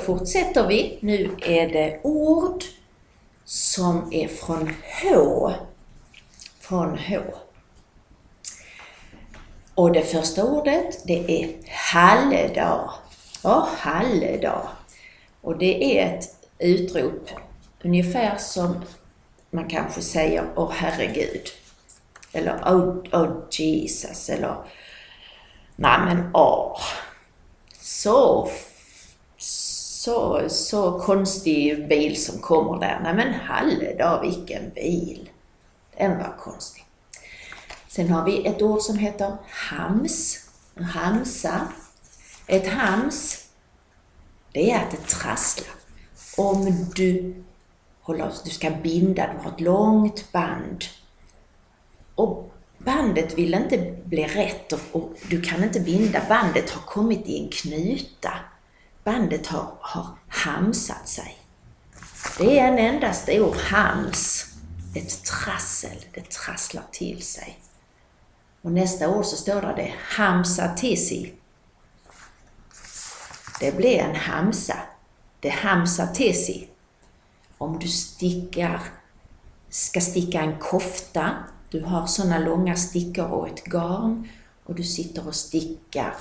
fortsätter vi. Nu är det ord som är från H. Från H. Och det första ordet, det är halledag. Ja, halledag. Och det är ett utrop, ungefär som man kanske säger Åh herregud. Eller Oh, oh Jesus. Eller Nej men åh. Så, så, så konstig bil som kommer där. Nej men halledag vilken bil. Den var konstig. Sen har vi ett ord som heter hams. Hamsa. Ett hams, det är att det trasslar. Om du, håller, du ska binda, du har ett långt band och bandet vill inte bli rätt och, och, du kan inte binda. Bandet har kommit i en knuta. Bandet har, har hamsat sig. Det är en enda stor hams. Ett trassel, det trasslar till sig. Och nästa ord så står det, det hamsa tissi. Det blir en hamsa. Det hamsa tissi. Om du stickar, ska sticka en kofta du har sådana långa stickor och ett garn och du sitter och stickar.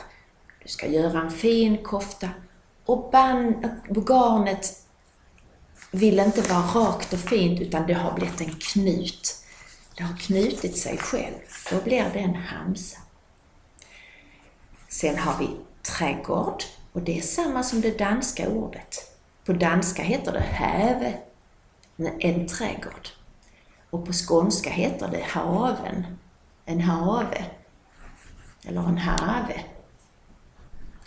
Du ska göra en fin kofta och band, garnet vill inte vara rakt och fint utan det har blivit en knut. Det har knutit sig själv. Då blir det en hamsa. Sen har vi trädgård och det är samma som det danska ordet. På danska heter det häve, en trädgård. Och på skånska heter det haven. En have. Eller en have.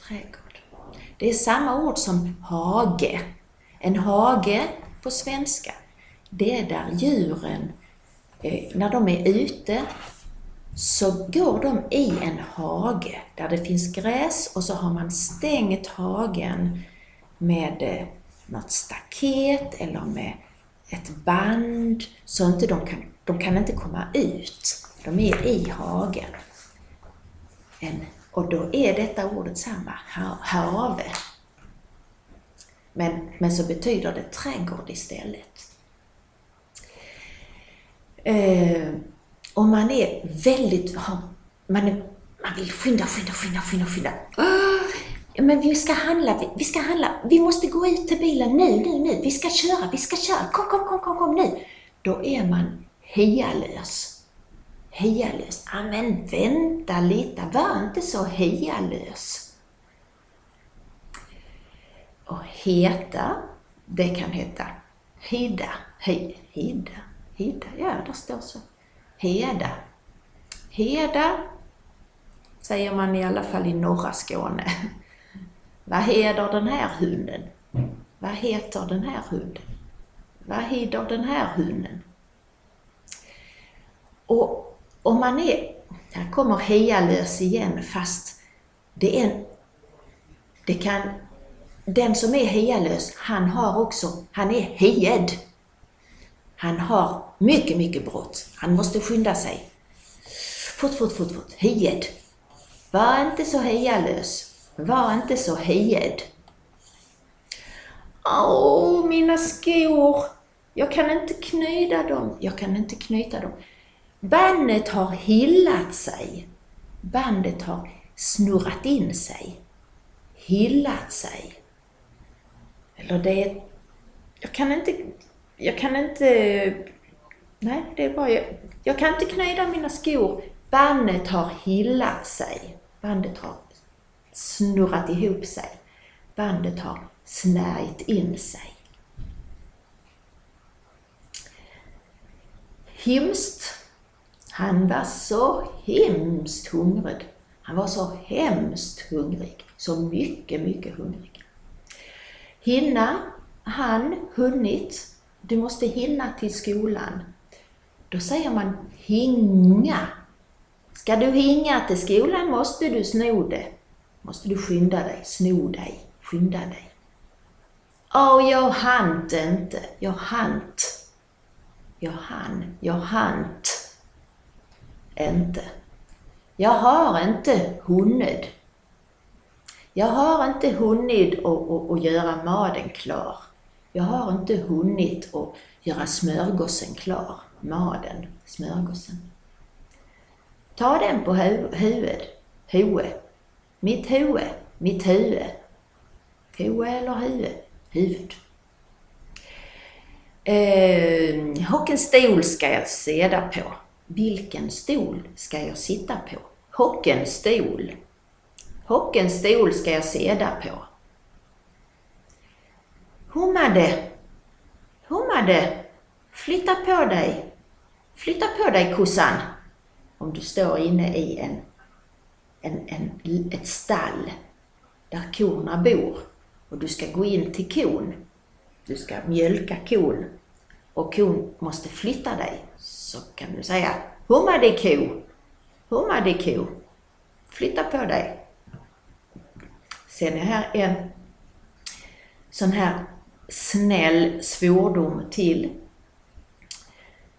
Trädgård. Det är samma ord som hage. En hage på svenska, det är där djuren, eh, när de är ute, så går de i en hage där det finns gräs och så har man stängt hagen med eh, något staket eller med ett band så inte de kan, de kan inte komma ut. De är i hagen. En, och då är detta ordet samma, have. Men, men så betyder det trädgård istället. Eh, och man är väldigt, man, är, man vill skynda, skynda, skynda, skynda, skynda. Ah, men vi ska handla, vi, vi ska handla, vi måste gå ut till bilen nu, nu, nu, vi ska köra, vi ska köra, kom, kom, kom, kom, kom nu. Då är man hialös. Hialös. Ja, men vänta lite, var inte så hialös. Och heta, det kan heta hida, hida, hida, ja, där står så. Heda. Heda säger man i alla fall i norra Skåne. Vad heder den här hunden? Vad heter den här hunden? Vad heder den här hunden? Och om man är, här kommer hejalös igen fast det är en, det kan, den som är hejalös, han har också, han är hejed. Han har mycket, mycket brått, Han måste skynda sig. Fort, fort, fort, fort. Hejed. Var inte så hejalös. Var inte så hejed. Åh, mina skor! Jag kan inte knyta dem. Jag kan inte knyta dem. Bandet har hillat sig. Bandet har snurrat in sig. Hillat sig. Eller det är... Jag kan inte... Jag kan inte... Nej, det är bara... Jag, jag kan inte knyta mina skor. Bandet har hillat sig. Bandet har snurrat ihop sig. Bandet har snärjt in sig. Himst. Han var så hemskt hungrig. Han var så hemskt hungrig. Så mycket, mycket hungrig. Hinna, han, hunnit. Du måste hinna till skolan. Då säger man hinga. Ska du hinga till skolan måste du sno det måste du skynda dig, sno dig, skynda dig. Åh, oh, jag hann inte, jag hann. Jag hann, jag hann inte. Jag har inte hunnit. Jag har inte hunnit att, göra maten klar. Jag har inte hunnit att göra smörgåsen klar. Maden, smörgåsen. Ta den på hu huvudet. Hue. Mitt hue. Mitt huvud. Hue eller huvud? Huvud. Eh, vilken stol ska jag seda på? Vilken stol ska jag sitta på? Hocken stol. Hocken stol ska jag säda på. Hummade, hummade, flytta på dig. Flytta på dig kossan. Om du står inne i en, en, en, ett stall där korna bor och du ska gå in till kon. Du ska mjölka kon och kon måste flytta dig. Så kan du säga Hummade ko, hummade ko, flytta på dig. Sen är här en sån här snäll svordom till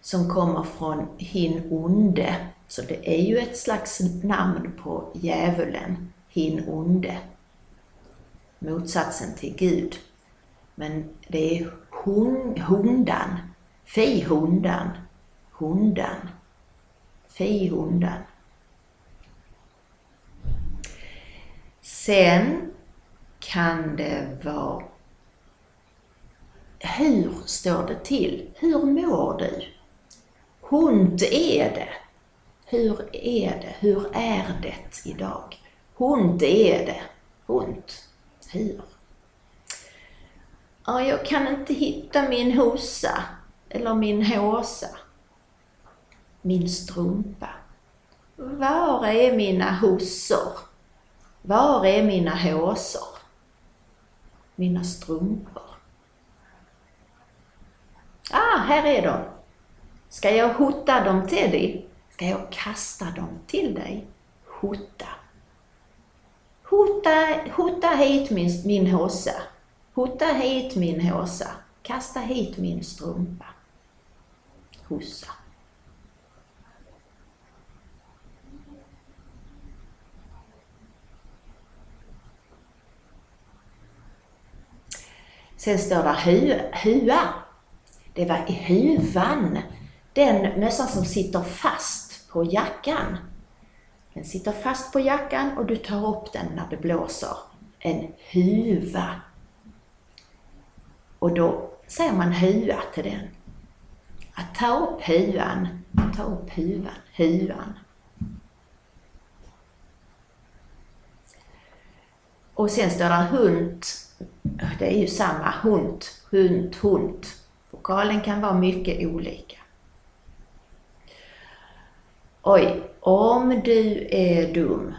som kommer från hin onde. Så det är ju ett slags namn på djävulen, hin onde. Motsatsen till Gud. Men det är hon, hundan, fi hundan, hundan, Fihundan. Sen kan det vara hur står det till? Hur mår du? Hund är det. Hur är det? Hur är det idag? Hund är det. Hund. Hur? Ja, jag kan inte hitta min hosa eller min håsa. Min strumpa. Var är mina hossor? Var är mina håsor? Mina strumpor. Ah, här är de. Ska jag hota dem till dig? Ska jag kasta dem till dig? Hota. Hota, hota hit min, min hossa. Hota hit min håsa. Kasta hit min strumpa. Hossa. Sen står där hu, hua. Det var i huvan. Den mössan som sitter fast på jackan. Den sitter fast på jackan och du tar upp den när det blåser. En huva. Och då säger man hua till den. Att ta upp huvan, ta upp huvan, huvan. Och sen står det hund. Det är ju samma hund, hund, hund. Vokalen kan vara mycket olika. Oj, om du är dum.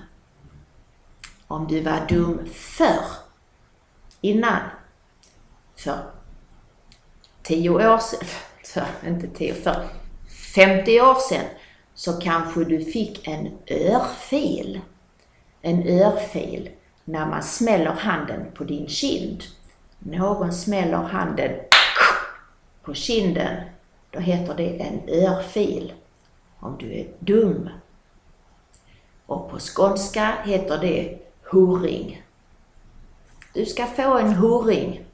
Om du var dum förr, innan, för tio år sedan, för, inte tio, för 50 år sedan, så kanske du fick en örfil. En örfil när man smäller handen på din kind. Någon smäller handen på kinden, då heter det en örfil om du är dum. Och på skånska heter det horing. Du ska få en horing.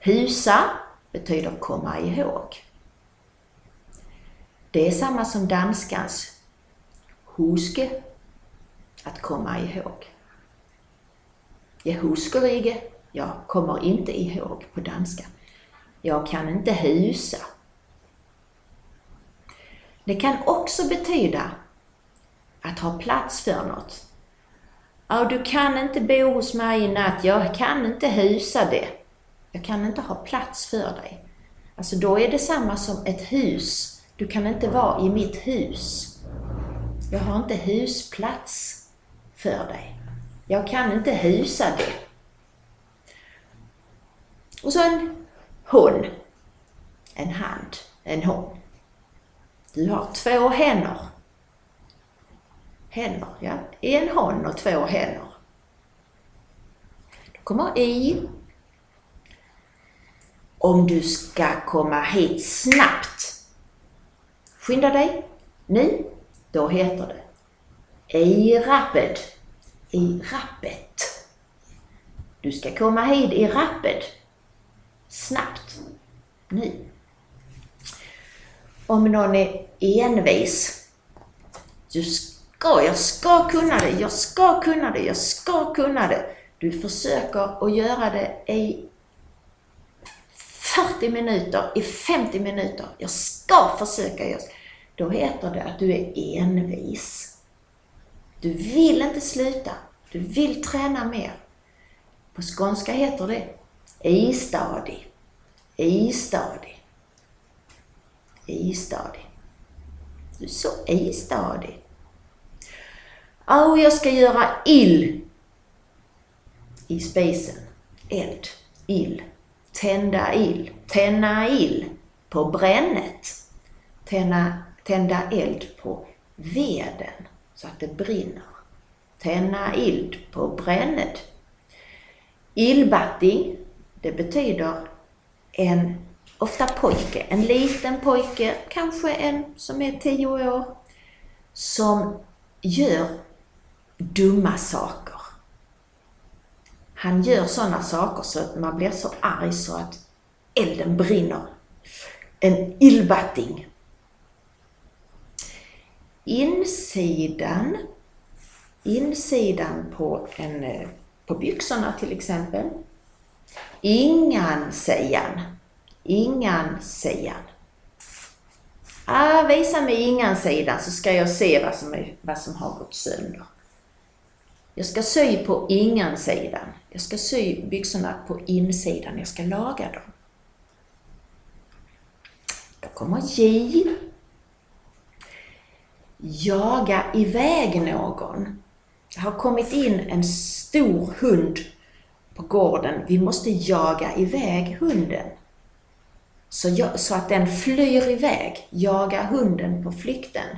Husa betyder komma ihåg. Det är samma som danskans huske, att komma ihåg. Jag husker ikke, jag kommer inte ihåg på danska. Jag kan inte husa. Det kan också betyda att ha plats för något. Ja, du kan inte bo hos mig i natt, jag kan inte husa det. Jag kan inte ha plats för dig. Alltså då är det samma som ett hus. Du kan inte vara i mitt hus. Jag har inte husplats för dig. Jag kan inte husa det. Och så en hon. En hand. En hon. Du har två händer. Händer, ja. En hon och två händer. Då kommer i. Om du ska komma hit snabbt. Skynda dig. Nu. Då heter det i rappet. I rappet. Du ska komma hit i rappet. Snabbt. Nu. Om någon är envis. Du ska, jag ska kunna det, jag ska kunna det, jag ska kunna det. Du försöker att göra det i 40 minuter, i 50 minuter. Jag ska försöka. Då heter det att du är envis. Du vill inte sluta. Du vill träna mer. På skånska heter det istadig. Istadig. Istadig. Du är så istadig. Åh, jag ska göra ill i spisen. Eld. Ill. Tända ill. Tända ill på brännet. Tända, tända eld på veden så att det brinner. Tänna eld på brännet. Illbatting, det betyder en, ofta pojke, en liten pojke, kanske en som är tio år, som gör dumma saker. Han gör sådana saker så att man blir så arg så att elden brinner. En illbatting. Insidan, insidan på, en, på byxorna till exempel. Ingan-sidan. Ingan-sidan. Ah, visa mig ingan-sidan så ska jag se vad som, är, vad som har gått sönder. Jag ska sy på ingan-sidan. Jag ska sy byxorna på insidan. Jag ska laga dem. Då kommer J. Jaga iväg någon. Det har kommit in en stor hund på gården. Vi måste jaga iväg hunden. Så, så att den flyr iväg. Jaga hunden på flykten.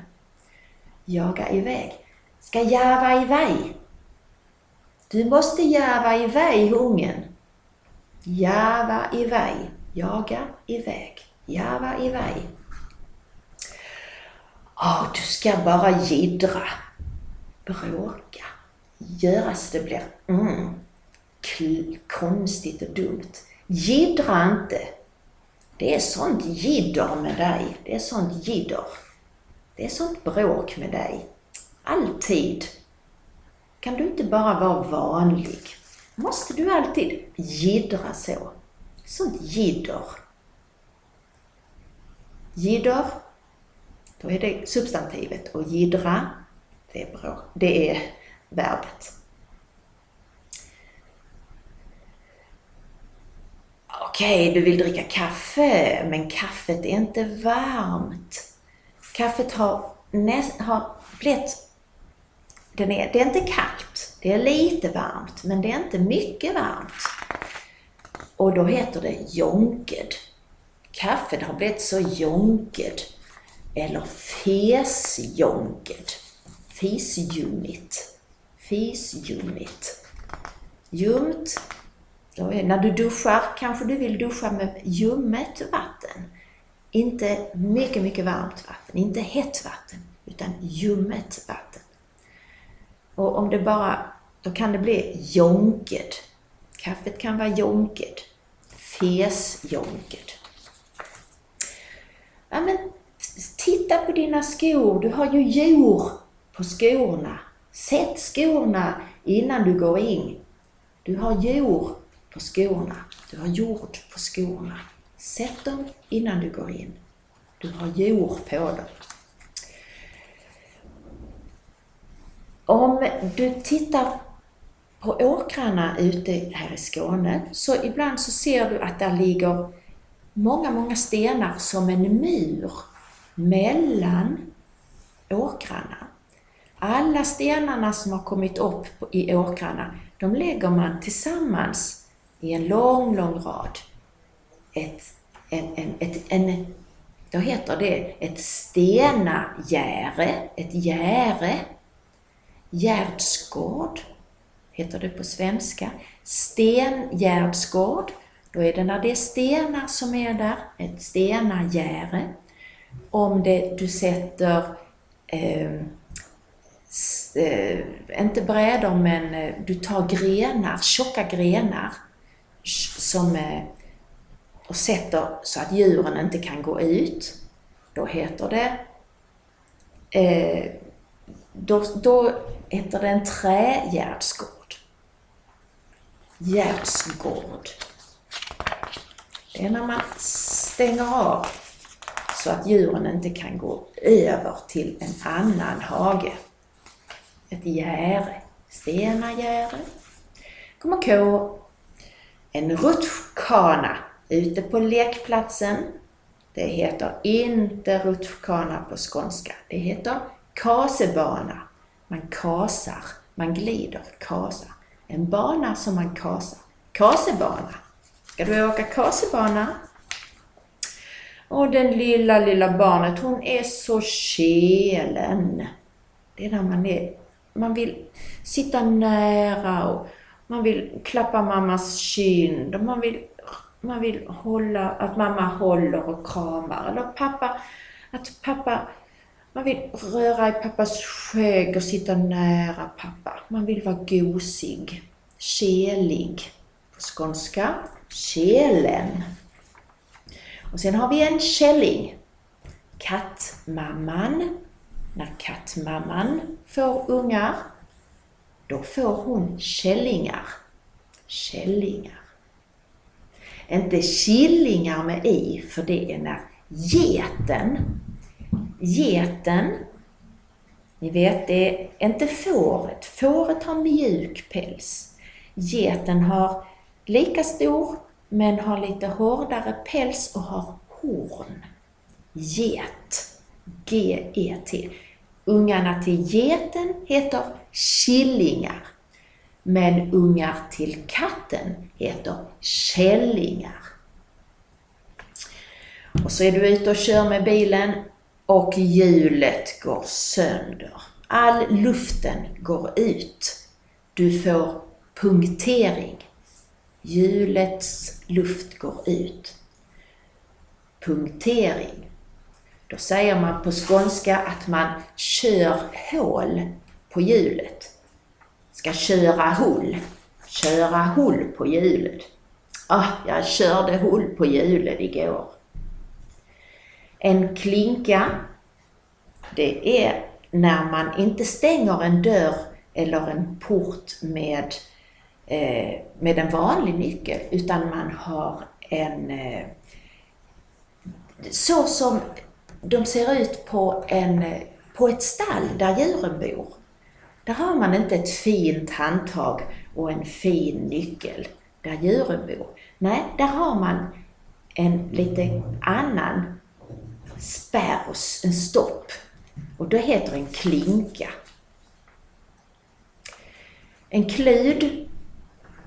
Jaga iväg. Ska jäva iväg. Du måste jäva iväg ungen. Jäva iväg. Jaga iväg. Jäva iväg. Oh, du ska bara jiddra. Bråka. Göra så det blir mm, konstigt och dumt. Jiddra inte. Det är sånt jidder med dig. Det är sånt jidder. Det är sånt bråk med dig. Alltid. Kan du inte bara vara vanlig? Måste du alltid jiddra så? Sånt jidder. Jidder, då är det substantivet och jiddra, det är, bra. Det är verbet. Okej, du vill dricka kaffe, men kaffet är inte varmt. Kaffet har, näst, har blivit den är, det är inte kallt, det är lite varmt, men det är inte mycket varmt. Och då heter det jonked. Kaffet har blivit så jonked. Eller fesjonked. Fisljumigt. Fisljumigt. Ljumt. Är, när du duschar kanske du vill duscha med ljummet vatten. Inte mycket, mycket varmt vatten, inte hett vatten, utan ljummet vatten. Och om det bara, då kan det bli jonked. Kaffet kan vara jonked. Fesjonked. Ja, men titta på dina skor. Du har ju jord på skorna. Sätt skorna innan du går in. Du har jord på skorna. Du har jord på skorna. Sätt dem innan du går in. Du har jord på dem. Om du tittar på åkrarna ute här i Skåne så ibland så ser du att där ligger många, många stenar som en mur mellan åkrarna. Alla stenarna som har kommit upp i åkrarna, de lägger man tillsammans i en lång, lång rad. Ett, en, en, ett, en, då heter det ett stenagäre, ett gäre Gärdsgård heter det på svenska. Stengärdsgård, då är det när det är stenar som är där, ett stenagäre. Om det, du sätter eh, eh, inte brädor men eh, du tar grenar, tjocka grenar som, eh, och sätter så att djuren inte kan gå ut. Då heter det eh, då, då heter det en trägärdsgård. Gärdsgård. Det är när man stänger av så att djuren inte kan gå över till en annan hage. Ett gäre, stenagäre. Kommer K. en rutschkana ute på lekplatsen. Det heter inte rutschkana på skånska. Det heter kasebana. Man kasar, man glider, kasar. En bana som man kasar. Kasebana. Ska du åka kasebana? Och den lilla, lilla barnet, hon är så kelen. Det är när man är, man vill sitta nära och man vill klappa mammas kind och man vill, man vill hålla, att mamma håller och kramar. Eller pappa, att pappa, man vill röra i pappas skägg och sitta nära pappa. Man vill vara gosig, kelig. På skånska, kelen. Och sen har vi en källing. Kattmamman. När kattmamman får ungar, då får hon källingar. Källingar. Inte killingar med i, för det är när geten, geten, ni vet det är inte fåret, fåret har mjuk päls. Geten har lika stor men har lite hårdare päls och har horn. Get. G-E-T. Ungarna till geten heter killingar. Men ungar till katten heter källingar. Och så är du ute och kör med bilen och hjulet går sönder. All luften går ut. Du får punktering. Hjulets luft går ut. Punktering. Då säger man på skånska att man kör hål på hjulet. Ska köra hull. Köra hull på hjulet. Ah, jag körde hull på hjulet igår. En klinka, det är när man inte stänger en dörr eller en port med Eh, med en vanlig nyckel utan man har en eh, så som de ser ut på, en, på ett stall där djuren bor. Där har man inte ett fint handtag och en fin nyckel där djuren bor. Nej, där har man en lite annan spärr en stopp. Och det heter en klinka. En klud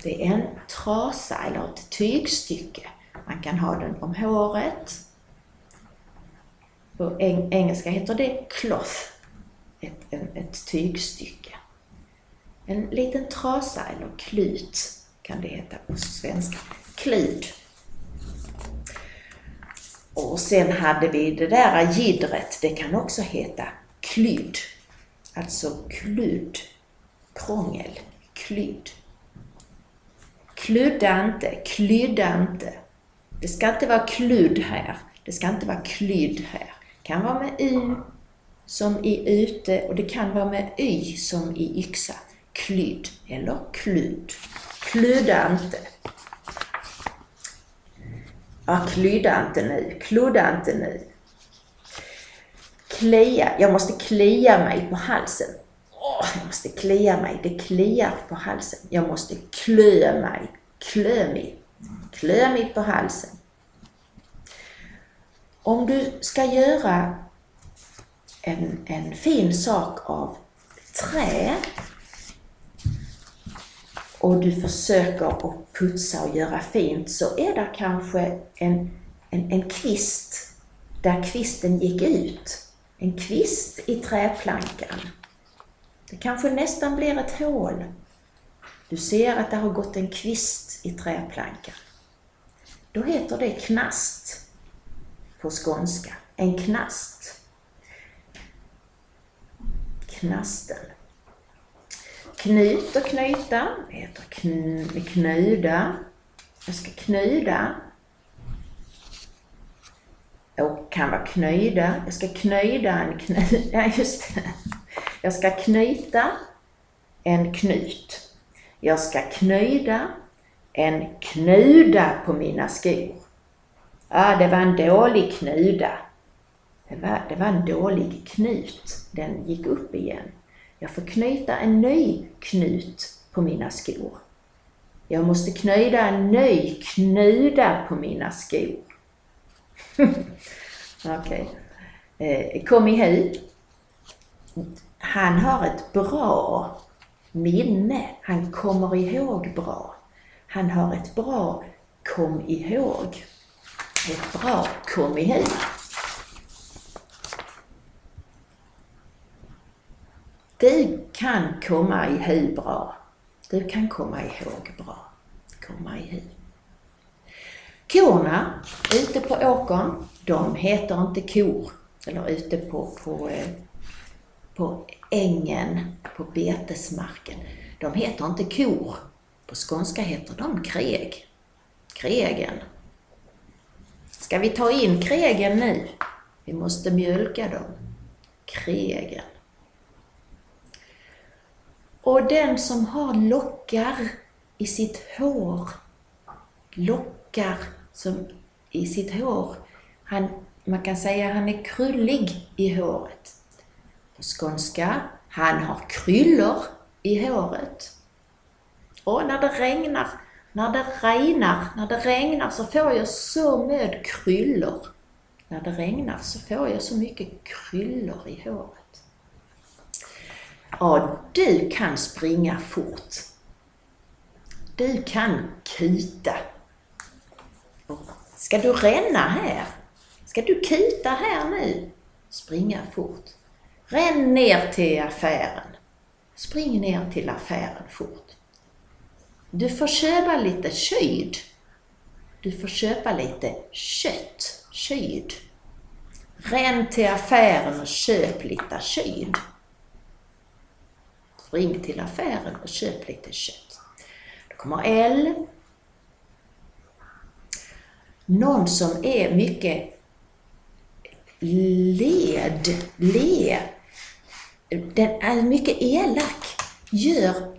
det är en trasa eller ett tygstycke. Man kan ha den om håret. På engelska heter det cloth, ett, en, ett tygstycke. En liten trasa eller klut kan det heta på svenska. Klud. Och sen hade vi det där gidret, det kan också heta klydd. Alltså kludd, krångel, klydd. Kludda inte, klydda inte. Det ska inte vara kludd här. Det ska inte vara klydd här. Det kan vara med y som i ute och det kan vara med y som i yxa. Klydd eller kludd. Kludda inte. Ja, klydda inte nu. Kludda inte nu. Klia. Jag måste klia mig på halsen. Jag måste klia mig. Det kliar på halsen. Jag måste klö mig. Klö mig. Klö mig på halsen. Om du ska göra en, en fin sak av trä och du försöker att putsa och göra fint så är det kanske en, en, en kvist där kvisten gick ut. En kvist i träplankan. Det kanske nästan blir ett hål. Du ser att det har gått en kvist i träplankan. Då heter det knast på skånska. En knast. Knasten. Knut och knyta, det heter kn knuda. Jag ska knyda. Och kan vara knyda. Jag ska knyda en knut. Ja, just det. Jag ska knyta en knut. Jag ska knyda en knuda på mina skor. Ah, det var en dålig knuda. Det var, det var en dålig knut. Den gick upp igen. Jag får knyta en ny knut på mina skor. Jag måste knyta en ny knuda på mina skor. Okej. Okay. Eh, kom ihåg. Han har ett bra minne. Han kommer ihåg bra. Han har ett bra kom ihåg. Ett bra kom ihåg. Du kan komma ihåg bra. Du kan komma ihåg bra. Komma ihåg. Korna ute på åkern, de heter inte kor. Eller ute på, på, eh, på ängen, på betesmarken. De heter inte kor. På skånska heter de kreg. Kregen. Ska vi ta in kregen nu? Vi måste mjölka dem. Kregen. Och den som har lockar i sitt hår, lockar som i sitt hår, han, man kan säga att han är krullig i håret. Skånska, han har kryllor i håret. Och när det regnar, när det regnar, när det regnar så får jag så mycket kryllor. När det regnar så får jag så mycket kryllor i håret. Ja, du kan springa fort. Du kan kuta. Ska du ränna här? Ska du kuta här nu? Springa fort. Ränn ner till affären. Spring ner till affären fort. Du får köpa lite kyd. Du får köpa lite kött, kyd. Ränn till affären och köp lite kyd. Spring till affären och köp lite kött. Då kommer L. Någon som är mycket led, le. Den är mycket elak, gör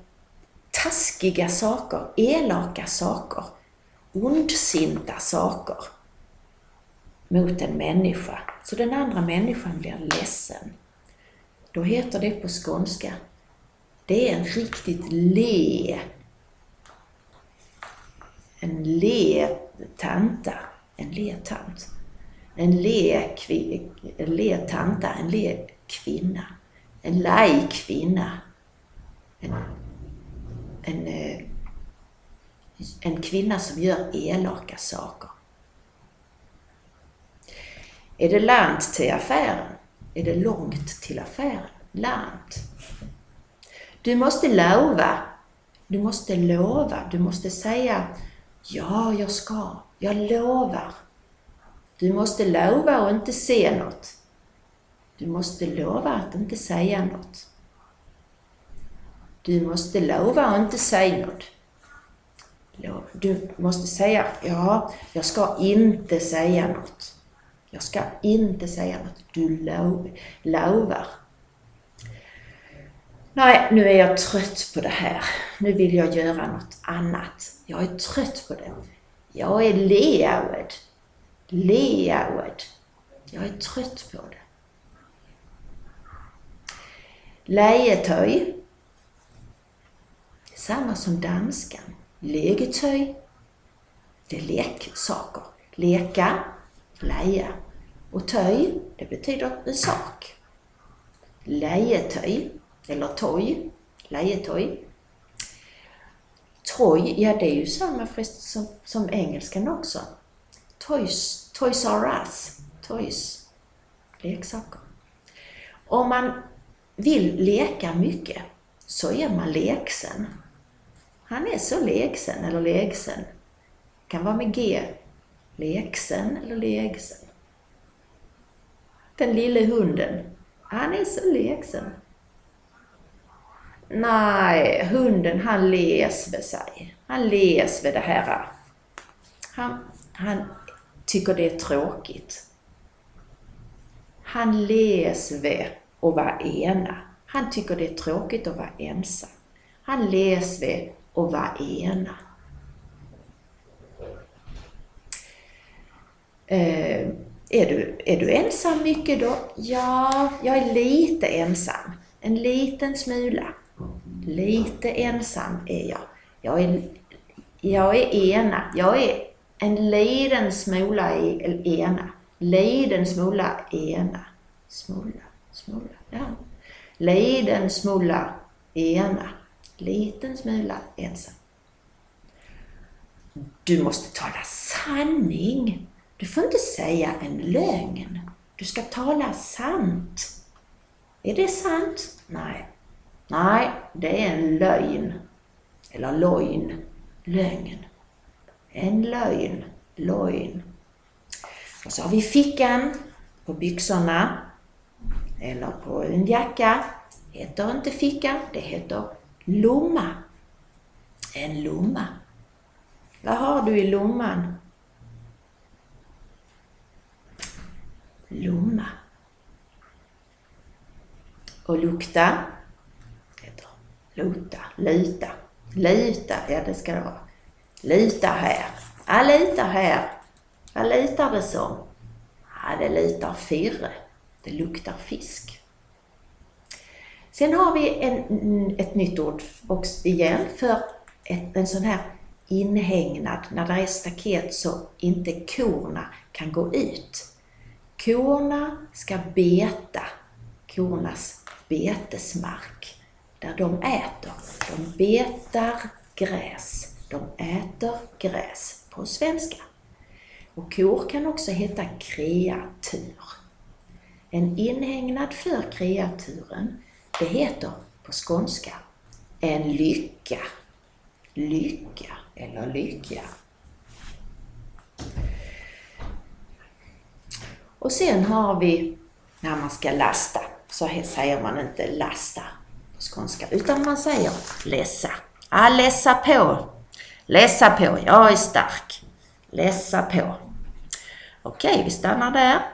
taskiga saker, elaka saker, ondsinta saker mot en människa. Så den andra människan blir ledsen. Då heter det på skånska det är en riktigt le. En le-tanta. En le-tant. En le-tanta, en le-kvinna. En laj-kvinna. En, en, eh, en kvinna som gör elaka saker. Är det lant till affären? Är det långt till affären? Lant. Du måste lova. Du måste lova. Du måste säga Ja, jag ska. Jag lovar. Du måste lova och inte se något. Du måste lova att inte säga något. Du måste lova att inte säga något. Du måste säga, ja, jag ska inte säga något. Jag ska inte säga något. Du lovar. Nej, nu är jag trött på det här. Nu vill jag göra något annat. Jag är trött på det. Jag är lead. Lead. Jag är trött på det. Lejetöj. Samma som danskan. Legetöj. Det är leksaker. Leka, leja. Och töj, det betyder en sak. Lejetöj eller toj, lejetoj. Toj, ja det är ju samma som, som engelskan också. Toys, toys are us. Toys, leksaker. Om man vill leka mycket så är man leksen. Han är så leksen eller leksen. Kan vara med G. Leksen eller leksen. Den lille hunden. Han är så leksen. Nej, hunden han les med sig. Han les med det här. Han, han tycker det är tråkigt. Han les vid och vara ena. Han tycker det är tråkigt att vara ensam. Han les vid att vara ena. Eh, är, du, är du ensam mycket då? Ja, jag är lite ensam. En liten smula. Lite ensam är jag. Jag är, jag är ena. Jag är en liten smula ena. Liten smula ena. Smula smulla, ja. Liten smula ena. Liten smula ensam. Du måste tala sanning. Du får inte säga en lögn. Du ska tala sant. Är det sant? Nej. Nej, det är en lögn. Eller lögn. Lögn. En lögn. Lögn. Och så har vi fickan på byxorna. Eller på en jacka. Det heter inte ficka, det heter lomma. En lomma. Vad har du i lomman? Lomma. Och lukta heter luta, luta, luta, ja det ska det vara. Luta här. Ja, luta här. Vad lutar det som? Ja, det lutar firre. Det luktar fisk. Sen har vi en, ett nytt ord också igen för ett, en sån här inhägnad, när det är staket så inte korna kan gå ut. Korna ska beta, kornas betesmark, där de äter. De betar gräs. De äter gräs på svenska. Och kor kan också heta kreatur. En inhägnad för kreaturen, det heter på skånska en lycka. Lycka eller lycka. Och sen har vi när man ska lasta, så säger man inte lasta på skånska, utan man säger läsa. Ah, läsa på. Läsa på, jag är stark. Läsa på. Okej, vi stannar där.